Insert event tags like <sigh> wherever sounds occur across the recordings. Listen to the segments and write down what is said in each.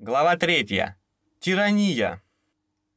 Глава 3. Тирания.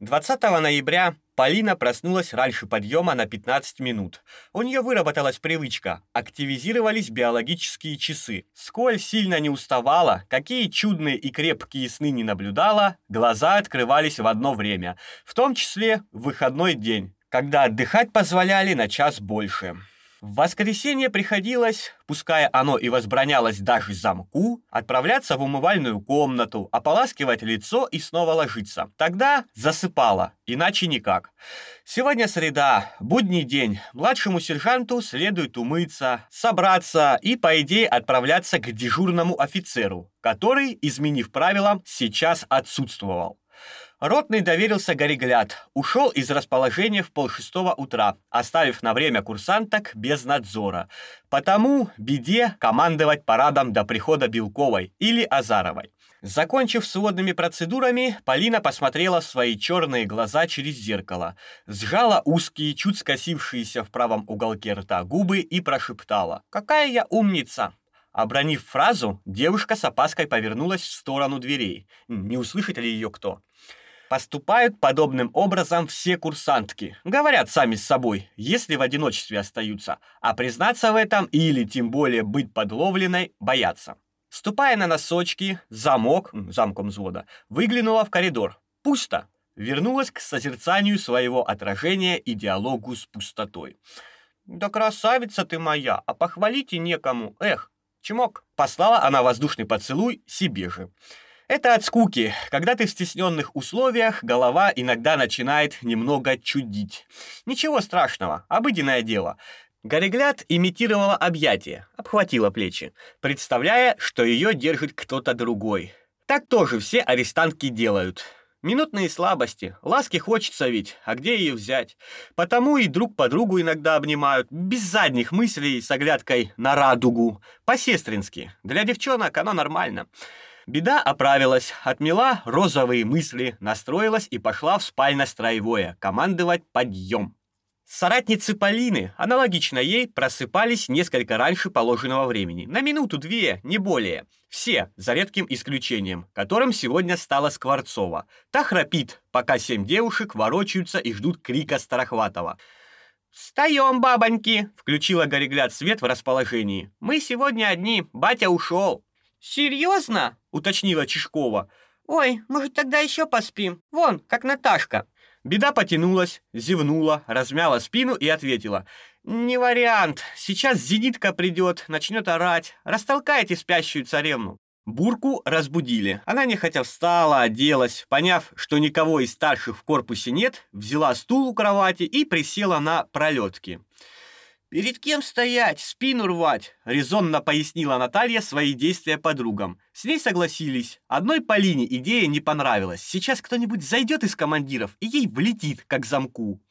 20 ноября Полина проснулась раньше подъема на 15 минут. У нее выработалась привычка, активизировались биологические часы. Сколь сильно не уставала, какие чудные и крепкие сны не наблюдала, глаза открывались в одно время, в том числе в выходной день, когда отдыхать позволяли на час больше. В воскресенье приходилось, пускай оно и возбранялось даже замку, отправляться в умывальную комнату, ополаскивать лицо и снова ложиться. Тогда засыпала, иначе никак. Сегодня среда, будний день. Младшему сержанту следует умыться, собраться и, по идее, отправляться к дежурному офицеру, который, изменив правила, сейчас отсутствовал. Ротный доверился Горегляд, ушел из расположения в полшестого утра, оставив на время курсанток без надзора. Потому беде командовать парадом до прихода Белковой или Азаровой. Закончив сводными процедурами, Полина посмотрела в свои черные глаза через зеркало, сжала узкие, чуть скосившиеся в правом уголке рта губы и прошептала «Какая я умница!» Обронив фразу, девушка с опаской повернулась в сторону дверей. Не услышит ли ее кто? Поступают подобным образом все курсантки. Говорят сами с собой, если в одиночестве остаются, а признаться в этом или тем более быть подловленной боятся. Ступая на носочки, замок, замком взвода, выглянула в коридор. Пусто. Вернулась к созерцанию своего отражения и диалогу с пустотой. «Да красавица ты моя, а похвалить и некому, эх!» Чмок. Послала она воздушный поцелуй себе же. Это от скуки. Когда ты в стесненных условиях, голова иногда начинает немного чудить. Ничего страшного, обыденное дело. Горегляд имитировала объятие, обхватила плечи, представляя, что ее держит кто-то другой. Так тоже все арестантки делают. Минутные слабости, ласки хочется ведь, а где ее взять? Потому и друг подругу иногда обнимают, без задних мыслей с оглядкой на радугу, по-сестрински. Для девчонок оно нормально. Беда оправилась, отмела розовые мысли, настроилась и пошла в спально-строевое, командовать подъем. Соратницы Полины, аналогично ей, просыпались несколько раньше положенного времени, на минуту-две, не более. Все, за редким исключением, которым сегодня стала Скворцова. Та храпит, пока семь девушек ворочаются и ждут крика Старохватова. «Встаем, бабоньки!» — включила Горегляд свет в расположении. «Мы сегодня одни, батя ушел». «Серьезно?» — уточнила Чешкова. «Ой, может, тогда еще поспим? Вон, как Наташка». Беда потянулась, зевнула, размяла спину и ответила. «Не вариант. Сейчас зенитка придет, начнет орать. Растолкайте спящую царевну». Бурку разбудили. Она нехотя встала, оделась, поняв, что никого из старших в корпусе нет, взяла стул у кровати и присела на пролетки. «Перед кем стоять, спину рвать?» — резонно пояснила Наталья свои действия подругам. С ней согласились. Одной Полине идея не понравилась. Сейчас кто-нибудь зайдет из командиров, и ей влетит, как замку.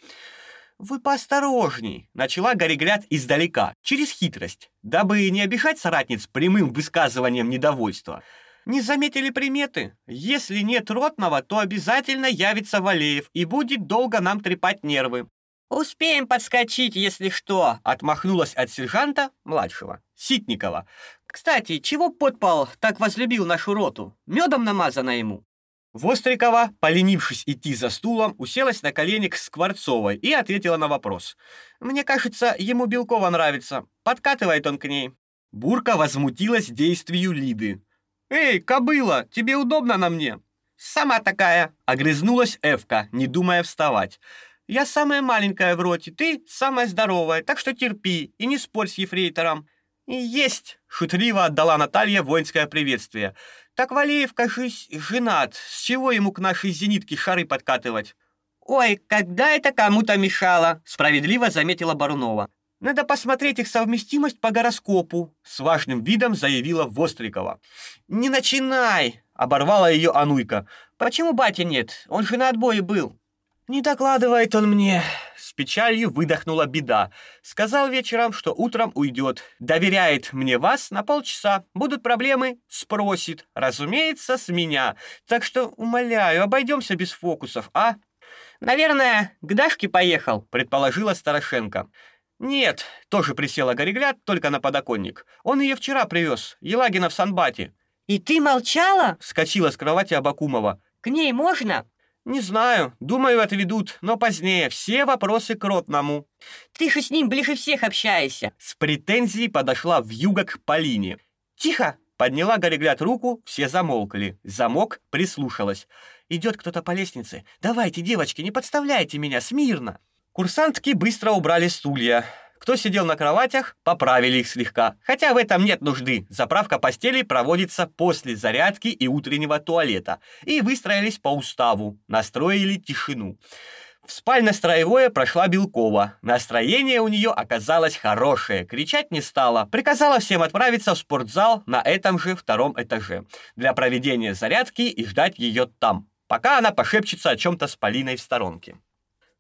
«Вы поосторожней», — начала Горегляд издалека, через хитрость, дабы не обижать соратниц прямым высказыванием недовольства. «Не заметили приметы? Если нет ротного, то обязательно явится Валеев и будет долго нам трепать нервы. «Успеем подскочить, если что!» — отмахнулась от сержанта, младшего, Ситникова. «Кстати, чего подпал так возлюбил нашу роту? Медом намазано ему!» Вострикова, поленившись идти за стулом, уселась на колени к Скворцовой и ответила на вопрос. «Мне кажется, ему Белкова нравится. Подкатывает он к ней». Бурка возмутилась действию Лиды. «Эй, кобыла, тебе удобно на мне?» «Сама такая!» — огрызнулась Эвка, не думая вставать. Я самая маленькая в роте, ты самая здоровая, так что терпи и не спорь с ефрейтором». «Есть!» — шутливо отдала Наталья воинское приветствие. «Так Валеев, кажись, женат. С чего ему к нашей зенитке шары подкатывать?» «Ой, когда это кому-то мешало?» — справедливо заметила Барунова. «Надо посмотреть их совместимость по гороскопу», — с важным видом заявила Вострикова. «Не начинай!» — оборвала ее Ануйка. «Почему батя нет? Он же на отбое был». «Не докладывает он мне!» С печалью выдохнула беда. Сказал вечером, что утром уйдет. Доверяет мне вас на полчаса. Будут проблемы? Спросит. Разумеется, с меня. Так что, умоляю, обойдемся без фокусов, а? Наверное, к Дашке поехал, предположила Старошенко. Нет, тоже присела Горегляд, только на подоконник. Он ее вчера привез, Елагина в Санбате. И ты молчала? Вскочила с кровати Абакумова. К ней можно? Не знаю, думаю, отведут, но позднее. Все вопросы к Ротному. Ты же с ним ближе всех общаешься. С претензией подошла вьюга к Полине. Тихо! Подняла Горегляд руку, все замолкли. Замок прислушалась. Идет кто-то по лестнице. Давайте, девочки, не подставляйте меня, смирно. Курсантки быстро убрали стулья. Кто сидел на кроватях, поправили их слегка. Хотя в этом нет нужды. Заправка постелей проводится после зарядки и утреннего туалета. И выстроились по уставу, настроили тишину. В спально-строевое прошла Белкова. Настроение у нее оказалось хорошее. Кричать не стала. Приказала всем отправиться в спортзал на этом же втором этаже для проведения зарядки и ждать ее там, пока она пошепчется о чем-то с Полиной в сторонке.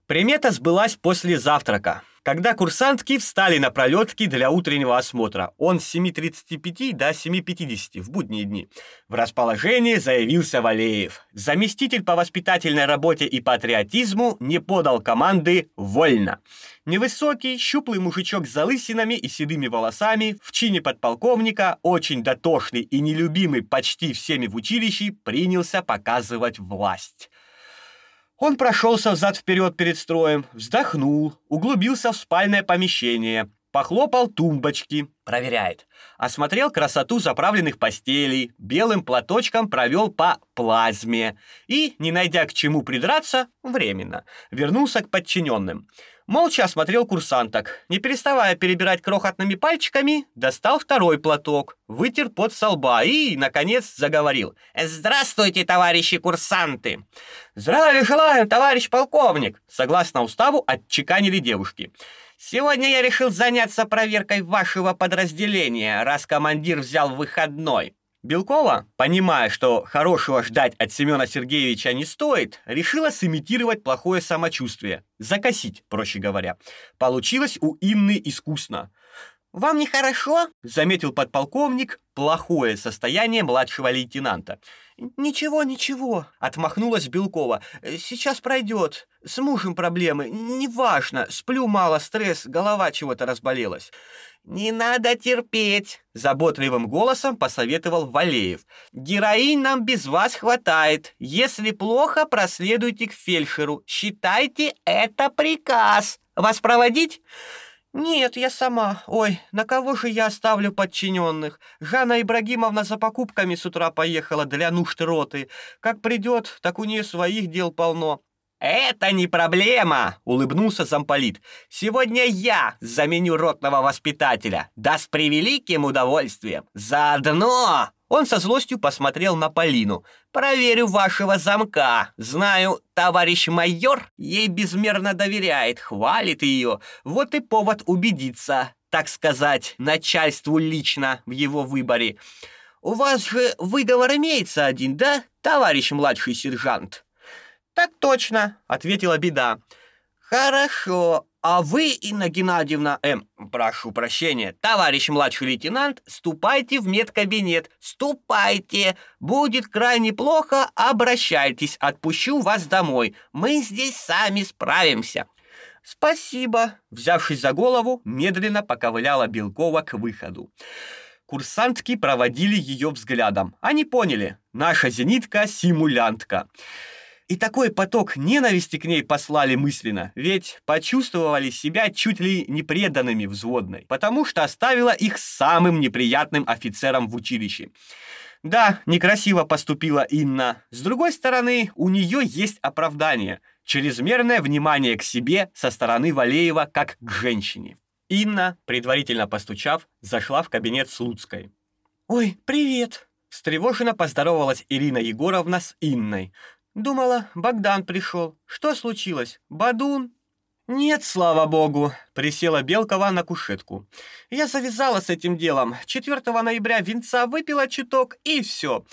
Примета сбылась после завтрака. Когда курсантки встали на пролетки для утреннего осмотра, он с 7.35 до 7.50 в будние дни, в расположении заявился Валеев. Заместитель по воспитательной работе и патриотизму не подал команды «Вольно». Невысокий, щуплый мужичок с залысинами и седыми волосами, в чине подполковника, очень дотошный и нелюбимый почти всеми в училище, принялся показывать власть. Он прошелся взад-вперед перед строем, вздохнул, углубился в спальное помещение, похлопал тумбочки, проверяет. Осмотрел красоту заправленных постелей, белым платочком провел по плазме и, не найдя к чему придраться, временно вернулся к подчиненным. Молча осмотрел курсанток. Не переставая перебирать крохотными пальчиками, достал второй платок, вытер пот со лба и, наконец, заговорил. «Здравствуйте, товарищи курсанты!» «Здравия желаем, товарищ полковник!» Согласно уставу, отчеканили девушки. «Сегодня я решил заняться проверкой вашего подразделения, раз командир взял выходной. Белкова, понимая, что хорошего ждать от Семена Сергеевича не стоит, решила сымитировать плохое самочувствие, закосить, проще говоря. Получилось у Инны искусно. «Вам нехорошо?» — заметил подполковник плохое состояние младшего лейтенанта. «Ничего, ничего», — отмахнулась Белкова. «Сейчас пройдет. С мужем проблемы. Неважно. Сплю мало, стресс, голова чего-то разболелась». «Не надо терпеть», — заботливым голосом посоветовал Валеев. «Героинь нам без вас хватает. Если плохо, проследуйте к фельдшеру. Считайте это приказ. Вас проводить?» «Нет, я сама. Ой, на кого же я оставлю подчиненных? Жанна Ибрагимовна за покупками с утра поехала для нужд роты. Как придет, так у нее своих дел полно. «Это не проблема!» — улыбнулся замполит. «Сегодня я заменю ротного воспитателя. Да с превеликим удовольствием. Заодно...» Он со злостью посмотрел на Полину. «Проверю вашего замка. Знаю, товарищ майор ей безмерно доверяет, хвалит ее. Вот и повод убедиться, так сказать, начальству лично в его выборе. У вас же выговор имеется один, да, товарищ младший сержант?» «Так точно», — ответила беда. «Хорошо. А вы, Инна Геннадьевна, эм, прошу прощения, товарищ младший лейтенант, ступайте в медкабинет. Ступайте. Будет крайне плохо, обращайтесь. Отпущу вас домой. Мы здесь сами справимся». «Спасибо», — взявшись за голову, медленно поковыляла Белкова к выходу. Курсантки проводили ее взглядом. Они поняли, наша зенитка — симулянтка. И такой поток ненависти к ней послали мысленно, ведь почувствовали себя чуть ли не преданными взводной, потому что оставила их самым неприятным офицером в училище. Да, некрасиво поступила Инна. С другой стороны, у нее есть оправдание – чрезмерное внимание к себе со стороны Валеева как к женщине. Инна, предварительно постучав, зашла в кабинет Слуцкой. «Ой, привет!» Встревоженно поздоровалась Ирина Егоровна с Инной, Думала, Богдан пришел. Что случилось? Бадун? Нет, слава богу, присела Белкова на кушетку. Я завязала с этим делом. 4 ноября винца выпила чуток и все.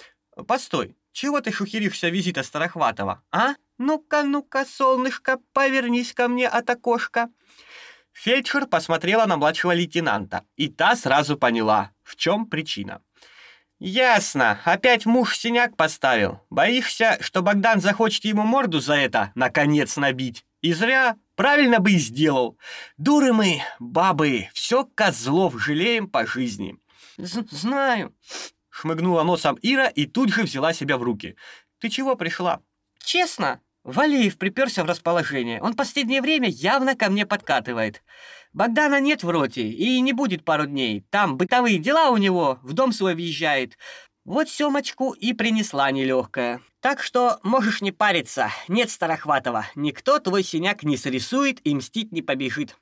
Постой, чего ты шухеришься визита Старохватова, а? Ну-ка, ну-ка, солнышко, повернись ко мне от окошка. Фельдшер посмотрела на младшего лейтенанта, и та сразу поняла, в чем причина. «Ясно. Опять муж синяк поставил. Боишься, что Богдан захочет ему морду за это, наконец, набить? И зря. Правильно бы и сделал. Дуры мы, бабы, все козлов жалеем по жизни». З «Знаю». шмыгнула носом Ира и тут же взяла себя в руки. «Ты чего пришла?» Честно, Валеев приперся в расположение. Он последнее время явно ко мне подкатывает. Богдана нет в роте и не будет пару дней. Там бытовые дела у него, в дом свой въезжает. Вот Семочку и принесла нелегкая. Так что можешь не париться, нет Старохватова. Никто твой синяк не срисует и мстить не побежит.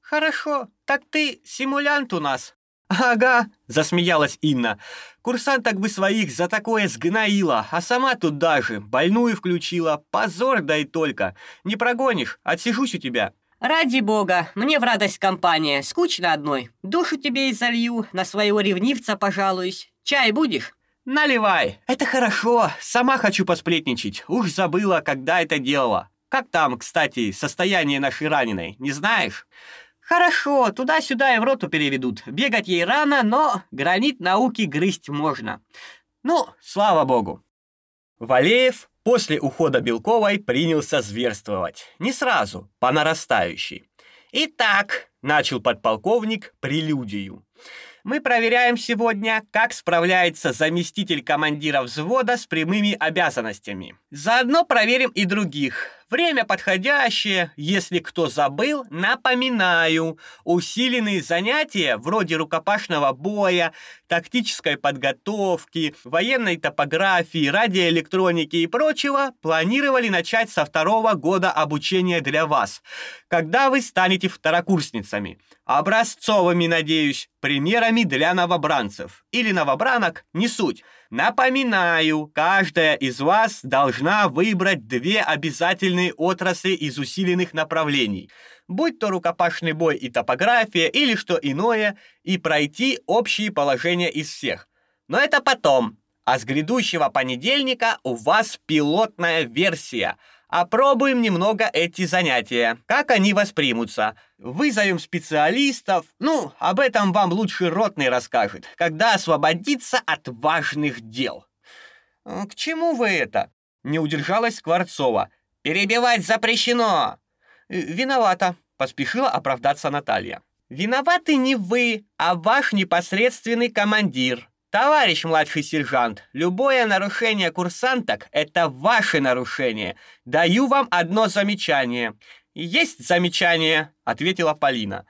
Хорошо, так ты симулянт у нас. Ага, засмеялась Инна. Курсант так бы своих за такое сгноила, а сама тут даже больную включила. Позор дай только. Не прогонишь, отсижусь у тебя. Ради бога, мне в радость компания, скучно одной. Душу тебе изолью, на своего ревнивца пожалуюсь. Чай будешь? Наливай. Это хорошо. Сама хочу посплетничать. Уж забыла, когда это делала. Как там, кстати, состояние нашей раненой, не знаешь? Хорошо, туда-сюда и в роту переведут. Бегать ей рано, но гранит науки грызть можно. Ну, слава богу. Валеев после ухода Белковой принялся зверствовать. Не сразу, по нарастающей. «Итак», — начал подполковник прелюдию, мы проверяем сегодня, как справляется заместитель командира взвода с прямыми обязанностями. Заодно проверим и других. Время подходящее, если кто забыл, напоминаю. Усиленные занятия вроде рукопашного боя, тактической подготовки, военной топографии, радиоэлектроники и прочего планировали начать со второго года обучения для вас, когда вы станете второкурсницами. Образцовыми, надеюсь, примерами для новобранцев. Или новобранок, не суть. Напоминаю, каждая из вас должна выбрать две обязательные отрасли из усиленных направлений, будь то рукопашный бой и топография или что иное, и пройти общие положения из всех. Но это потом. А с грядущего понедельника у вас пилотная версия – Опробуем немного эти занятия. Как они воспримутся? Вызовем специалистов. Ну, об этом вам лучше ротный расскажет, когда освободиться от важных дел. К чему вы это? Не удержалась Скворцова. Перебивать запрещено. Виновата, поспешила оправдаться Наталья. Виноваты не вы, а ваш непосредственный командир. Товарищ младший сержант, любое нарушение курсанток – это ваше нарушение. Даю вам одно замечание. Есть замечание, ответила Полина.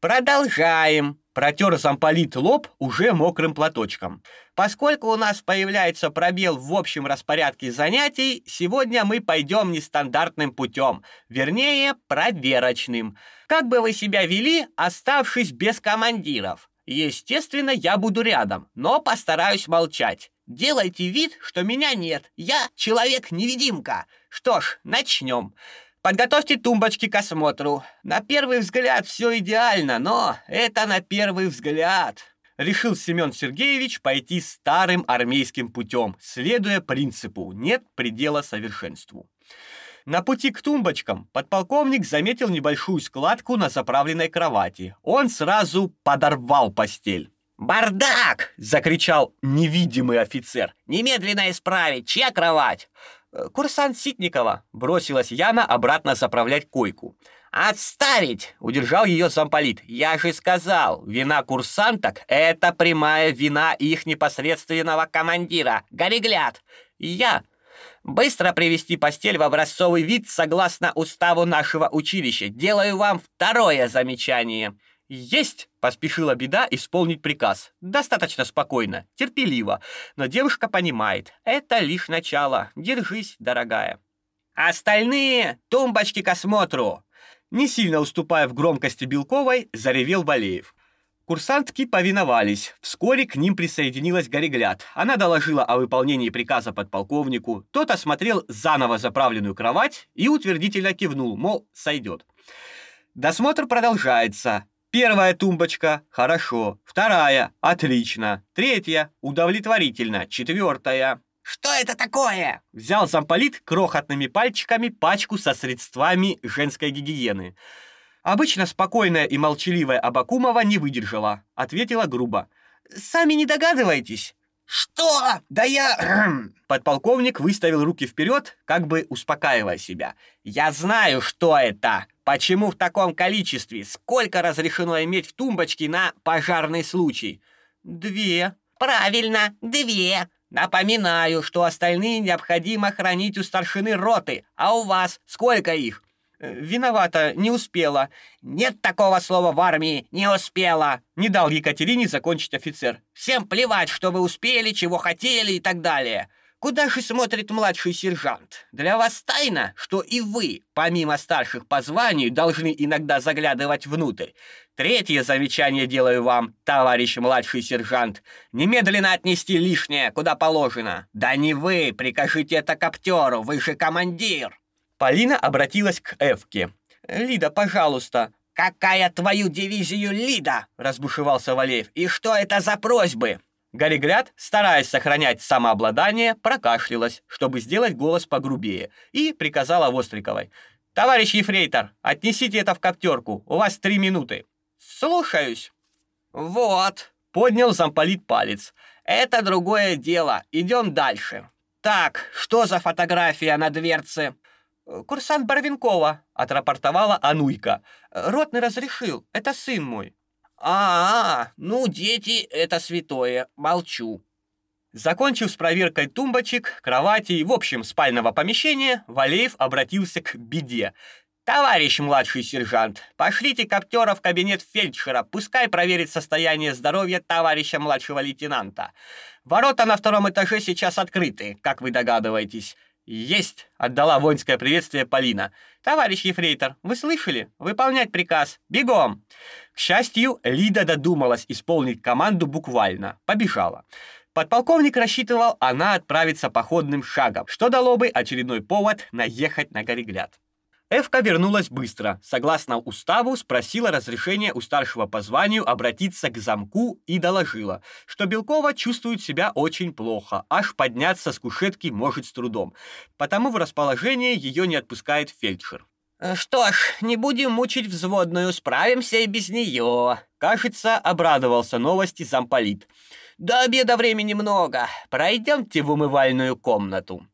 Продолжаем. Протер замполит лоб уже мокрым платочком. Поскольку у нас появляется пробел в общем распорядке занятий, сегодня мы пойдем нестандартным путем, вернее, проверочным. Как бы вы себя вели, оставшись без командиров? Естественно, я буду рядом, но постараюсь молчать. Делайте вид, что меня нет. Я человек-невидимка. Что ж, начнем. Подготовьте тумбочки к осмотру. На первый взгляд все идеально, но это на первый взгляд. Решил Семен Сергеевич пойти старым армейским путем, следуя принципу «нет предела совершенству». На пути к тумбочкам подполковник заметил небольшую складку на заправленной кровати. Он сразу подорвал постель. «Бардак!» — закричал невидимый офицер. «Немедленно исправить! Чья кровать?» «Э, «Курсант Ситникова», — бросилась Яна обратно заправлять койку. «Отставить!» — удержал ее замполит. «Я же сказал, вина курсанток — это прямая вина их непосредственного командира, Горегляд. Я Быстро привести постель в образцовый вид согласно уставу нашего училища. Делаю вам второе замечание. Есть, поспешила беда исполнить приказ. Достаточно спокойно, терпеливо, но девушка понимает, это лишь начало. Держись, дорогая. Остальные тумбочки к осмотру. Не сильно уступая в громкости Белковой, заревел Валеев. Курсантки повиновались. Вскоре к ним присоединилась Горегляд. Она доложила о выполнении приказа подполковнику. Тот осмотрел заново заправленную кровать и утвердительно кивнул, мол, сойдет. Досмотр продолжается. Первая тумбочка – хорошо. Вторая – отлично. Третья – удовлетворительно. Четвертая – «Что это такое?» Взял замполит крохотными пальчиками пачку со средствами женской гигиены – Обычно спокойная и молчаливая Абакумова не выдержала, ответила грубо. «Сами не догадываетесь?» «Что? Да я...» <clears throat> Подполковник выставил руки вперед, как бы успокаивая себя. «Я знаю, что это. Почему в таком количестве? Сколько разрешено иметь в тумбочке на пожарный случай?» «Две», Правильно, две. Напоминаю, что остальные необходимо хранить у старшины роты. А у вас сколько их? Э, виновата, не успела. Нет такого слова в армии «не успела». Не дал Екатерине закончить офицер. Всем плевать, что вы успели, чего хотели и так далее. Куда же смотрит младший сержант? Для вас тайна, что и вы, помимо старших по званию, должны иногда заглядывать внутрь. Третье замечание делаю вам, товарищ младший сержант. Немедленно отнести лишнее, куда положено. Да не вы, прикажите это коптеру, вы же командир. Полина обратилась к Эвке. «Лида, пожалуйста». «Какая твою дивизию Лида?» — разбушевался Валеев. «И что это за просьбы?» Горегляд, стараясь сохранять самообладание, прокашлялась, чтобы сделать голос погрубее, и приказала Востриковой. «Товарищ Ефрейтор, отнесите это в коптерку, у вас три минуты». «Слушаюсь». «Вот», — поднял замполит палец. «Это другое дело, идем дальше». «Так, что за фотография на дверце?» «Курсант Барвинкова», — отрапортовала Ануйка. «Ротный разрешил, это сын мой». А, -а, ну, дети — это святое, молчу. Закончив с проверкой тумбочек, кроватей, в общем, спального помещения, Валеев обратился к беде. «Товарищ младший сержант, пошлите коптера в кабинет фельдшера, пускай проверит состояние здоровья товарища младшего лейтенанта. Ворота на втором этаже сейчас открыты, как вы догадываетесь. «Есть!» — отдала воинское приветствие Полина. «Товарищ ефрейтор, вы слышали? Выполнять приказ! Бегом!» К счастью, Лида додумалась исполнить команду буквально. Побежала. Подполковник рассчитывал, она отправится походным шагом, что дало бы очередной повод наехать на Горегляд. Эвка вернулась быстро. Согласно уставу, спросила разрешения у старшего по званию обратиться к замку и доложила, что Белкова чувствует себя очень плохо, аж подняться с кушетки может с трудом. Потому в расположение ее не отпускает фельдшер. «Э, «Что ж, не будем мучить взводную, справимся и без нее», — кажется, обрадовался новости замполит. «До обеда времени много. Пройдемте в умывальную комнату».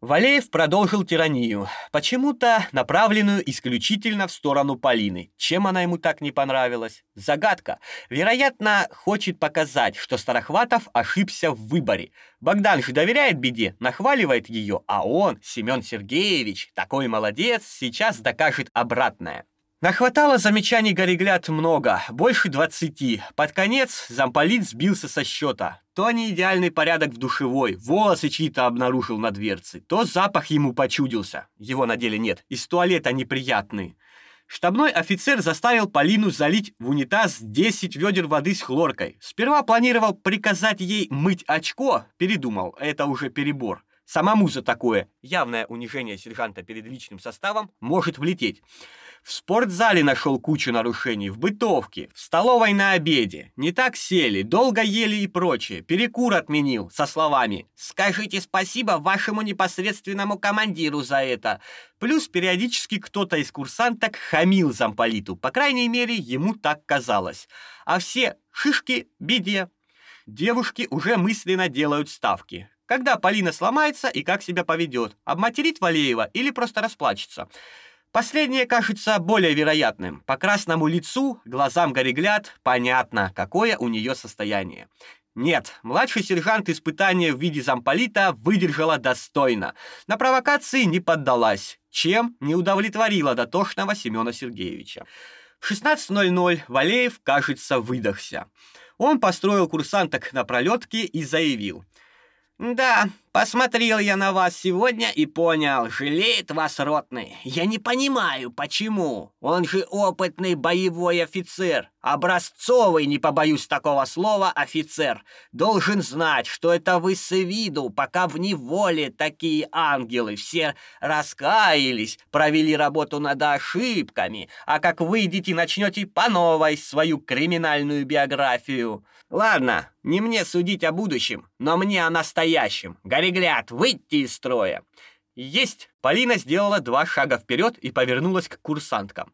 Валеев продолжил тиранию, почему-то направленную исключительно в сторону Полины. Чем она ему так не понравилась? Загадка. Вероятно, хочет показать, что Старохватов ошибся в выборе. Богдан же доверяет беде, нахваливает ее, а он, Семен Сергеевич, такой молодец, сейчас докажет обратное. Нахватало замечаний Горегляд много, больше двадцати. Под конец замполит сбился со счета. То не идеальный порядок в душевой, волосы чьи-то обнаружил на дверце, то запах ему почудился. Его на деле нет, из туалета неприятный. Штабной офицер заставил Полину залить в унитаз 10 ведер воды с хлоркой. Сперва планировал приказать ей мыть очко, передумал, это уже перебор. Самому за такое явное унижение сержанта перед личным составом может влететь. В спортзале нашел кучу нарушений, в бытовке, в столовой на обеде. Не так сели, долго ели и прочее. Перекур отменил со словами «Скажите спасибо вашему непосредственному командиру за это». Плюс периодически кто-то из курсанток хамил замполиту, по крайней мере, ему так казалось. А все шишки беде. Девушки уже мысленно делают ставки. Когда Полина сломается и как себя поведет, обматерит Валеева или просто расплачется. Последнее кажется более вероятным. По красному лицу, глазам Горегляд, понятно, какое у нее состояние. Нет, младший сержант испытания в виде замполита выдержала достойно. На провокации не поддалась, чем не удовлетворила дотошного Семена Сергеевича. В 16.00 Валеев, кажется, выдохся. Он построил курсанток на пролетке и заявил. «Да, Посмотрел я на вас сегодня и понял, жалеет вас ротный. Я не понимаю, почему. Он же опытный боевой офицер, образцовый, не побоюсь такого слова, офицер. Должен знать, что это вы с виду, пока в неволе такие ангелы все раскаялись, провели работу над ошибками, а как выйдете, начнете по новой свою криминальную биографию. Ладно, не мне судить о будущем, но мне о настоящем. Горегляд, выйти из строя!» «Есть!» Полина сделала два шага вперед и повернулась к курсанткам.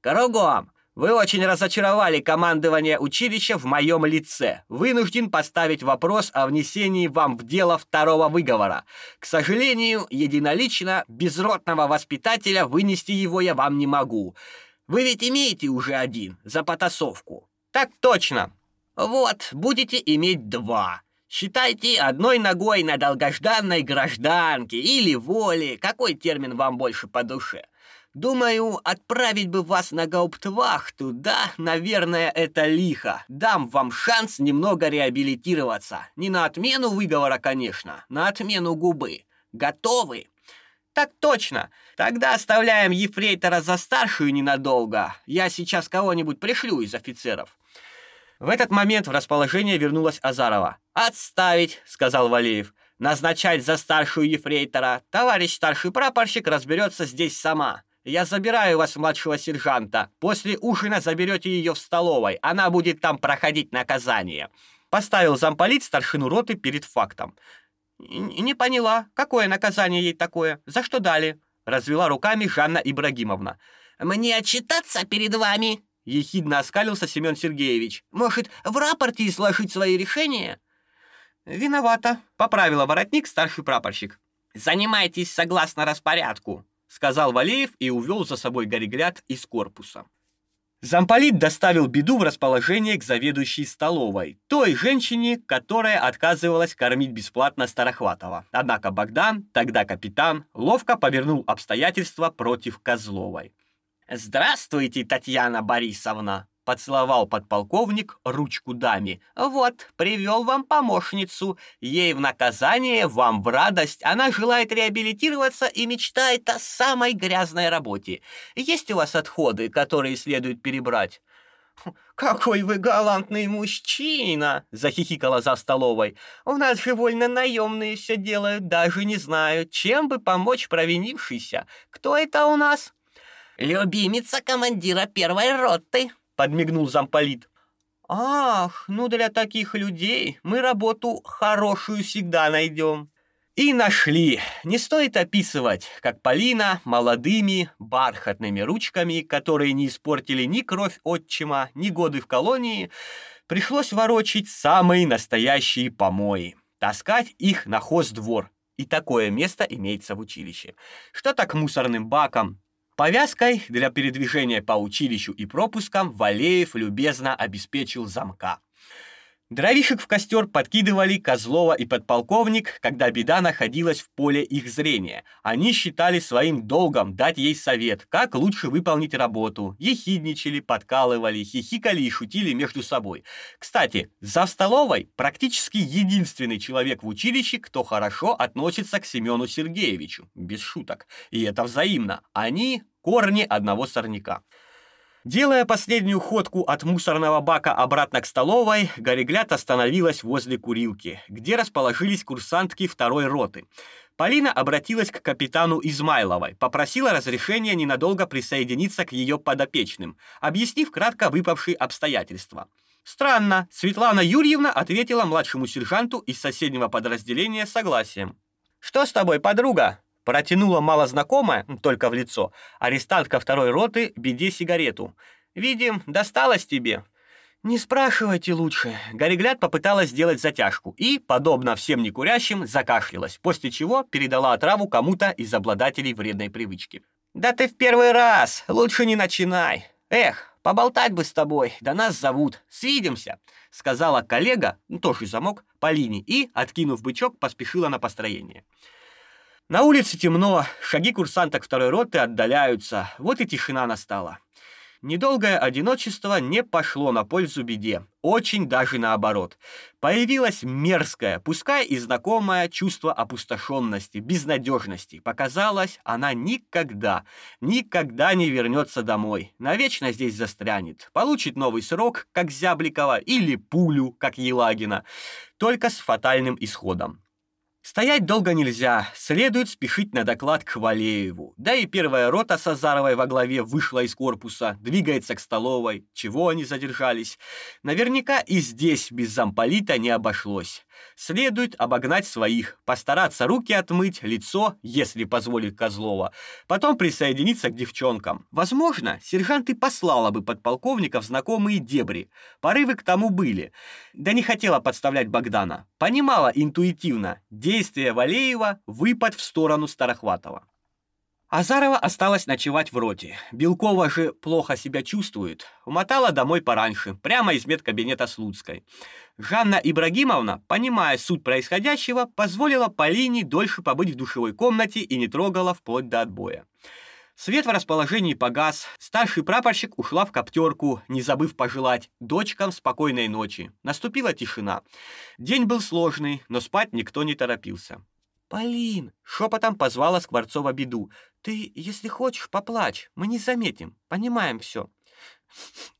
«Кругом! Вы очень разочаровали командование училища в моем лице. Вынужден поставить вопрос о внесении вам в дело второго выговора. К сожалению, единолично безротного воспитателя вынести его я вам не могу. Вы ведь имеете уже один за потасовку. Так точно. Вот, будете иметь два. Считайте одной ногой на долгожданной гражданке или воле, какой термин вам больше по душе. Думаю, отправить бы вас на гауптвахту, да, наверное, это лихо. Дам вам шанс немного реабилитироваться. Не на отмену выговора, конечно, на отмену губы. Готовы? Так точно. Тогда оставляем ефрейтора за старшую ненадолго. Я сейчас кого-нибудь пришлю из офицеров. В этот момент в расположение вернулась Азарова. «Отставить», — сказал Валеев. «Назначать за старшую ефрейтора. Товарищ старший прапорщик разберется здесь сама. Я забираю вас, младшего сержанта. После ужина заберете ее в столовой. Она будет там проходить наказание». Поставил замполит старшину роты перед фактом. «Не поняла, какое наказание ей такое? За что дали?» Развела руками Жанна Ибрагимовна. «Мне отчитаться перед вами?» Ехидно оскалился Семен Сергеевич. «Может, в рапорте изложить свои решения?» «Виновата», — поправила воротник старший прапорщик. «Занимайтесь согласно распорядку», — сказал Валеев и увел за собой Горегляд из корпуса. Замполит доставил беду в расположение к заведующей столовой, той женщине, которая отказывалась кормить бесплатно Старохватова. Однако Богдан, тогда капитан, ловко повернул обстоятельства против Козловой. «Здравствуйте, Татьяна Борисовна!» Поцеловал подполковник ручку даме. «Вот, привел вам помощницу. Ей в наказание, вам в радость. Она желает реабилитироваться и мечтает о самой грязной работе. Есть у вас отходы, которые следует перебрать?» «Какой вы галантный мужчина!» — захихикала за столовой. «У нас же вольно наемные все делают, даже не знаю, чем бы помочь провинившейся. Кто это у нас?» «Любимица командира первой роты», подмигнул замполит. Ах, ну для таких людей мы работу хорошую всегда найдем. И нашли. Не стоит описывать, как Полина молодыми бархатными ручками, которые не испортили ни кровь отчима, ни годы в колонии, пришлось ворочить самые настоящие помои, таскать их на хоздвор. И такое место имеется в училище. Что так мусорным баком, Повязкой для передвижения по училищу и пропускам Валеев любезно обеспечил замка. Дровишек в костер подкидывали Козлова и подполковник, когда беда находилась в поле их зрения. Они считали своим долгом дать ей совет, как лучше выполнить работу. Ехидничали, подкалывали, хихикали и шутили между собой. Кстати, за столовой практически единственный человек в училище, кто хорошо относится к Семену Сергеевичу. Без шуток. И это взаимно. Они корни одного сорняка. Делая последнюю ходку от мусорного бака обратно к столовой, Горегляд остановилась возле курилки, где расположились курсантки второй роты. Полина обратилась к капитану Измайловой, попросила разрешения ненадолго присоединиться к ее подопечным, объяснив кратко выпавшие обстоятельства. Странно, Светлана Юрьевна ответила младшему сержанту из соседнего подразделения согласием. «Что с тобой, подруга?» Протянула малознакомая, только в лицо, арестантка второй роты беде сигарету. «Видим, досталось тебе». «Не спрашивайте лучше». Горегляд попыталась сделать затяжку и, подобно всем некурящим, закашлялась, после чего передала отраву кому-то из обладателей вредной привычки. «Да ты в первый раз! Лучше не начинай! Эх, поболтать бы с тобой, да нас зовут, свидимся!» Сказала коллега, ну, тоже замок, Полине и, откинув бычок, поспешила на построение. На улице темно, шаги курсанток второй роты отдаляются. Вот и тишина настала. Недолгое одиночество не пошло на пользу беде, очень даже наоборот. Появилось мерзкое, пускай и знакомое чувство опустошенности, безнадежности. Показалось, она никогда, никогда не вернется домой. Навечно здесь застрянет. Получит новый срок, как Зябликова, или пулю, как Елагина. Только с фатальным исходом. Стоять долго нельзя, следует спешить на доклад к Валееву. Да и первая рота с Азаровой во главе вышла из корпуса, двигается к столовой. Чего они задержались? Наверняка и здесь без замполита не обошлось. Следует обогнать своих, постараться руки отмыть, лицо, если позволит Козлова, потом присоединиться к девчонкам. Возможно, сержант и послала бы подполковников знакомые дебри. Порывы к тому были. Да не хотела подставлять Богдана. Понимала интуитивно, действие Валеева – выпад в сторону Старохватова. Азарова осталась ночевать в роте. Белкова же плохо себя чувствует. Умотала домой пораньше, прямо из медкабинета Слуцкой. Жанна Ибрагимовна, понимая суть происходящего, позволила Полине дольше побыть в душевой комнате и не трогала вплоть до отбоя. Свет в расположении погас, старший прапорщик ушла в коптерку, не забыв пожелать дочкам спокойной ночи. Наступила тишина. День был сложный, но спать никто не торопился. «Полин!» — шепотом позвала Скворцова беду. «Ты, если хочешь, поплачь, мы не заметим, понимаем все».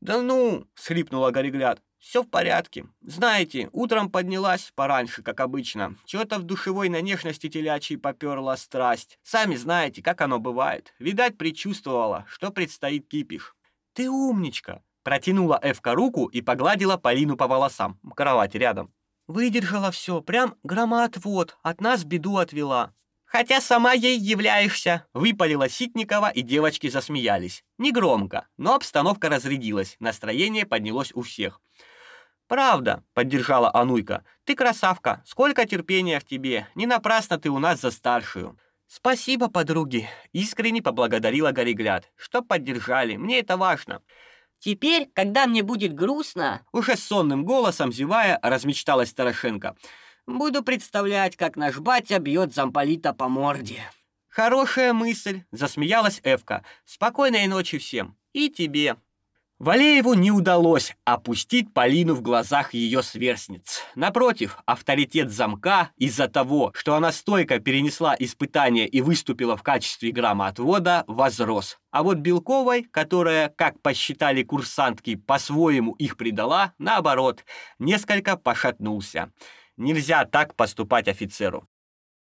«Да ну!» — схлипнула Горегляд. «Все в порядке. Знаете, утром поднялась пораньше, как обычно. Чего-то в душевой на нежности телячьей поперла страсть. Сами знаете, как оно бывает. Видать, предчувствовала, что предстоит кипиш». «Ты умничка!» Протянула Эвка руку и погладила Полину по волосам, в кровати рядом. Выдержала все, прям громоотвод, от нас беду отвела. Хотя сама ей являешься, выпалила Ситникова, и девочки засмеялись. Негромко, но обстановка разрядилась, настроение поднялось у всех. «Правда», — поддержала Ануйка, — «ты красавка, сколько терпения в тебе, не напрасно ты у нас за старшую». «Спасибо, подруги», — искренне поблагодарила Горегляд, что поддержали, мне это важно. Теперь, когда мне будет грустно, уже сонным голосом зевая, размечталась Старошенко. Буду представлять, как наш батя бьет замполита по морде. Хорошая мысль, засмеялась Эвка. Спокойной ночи всем. И тебе. Валееву не удалось опустить Полину в глазах ее сверстниц. Напротив, авторитет замка из-за того, что она стойко перенесла испытание и выступила в качестве громоотвода, возрос. А вот Белковой, которая, как посчитали курсантки, по-своему их предала, наоборот, несколько пошатнулся. Нельзя так поступать офицеру.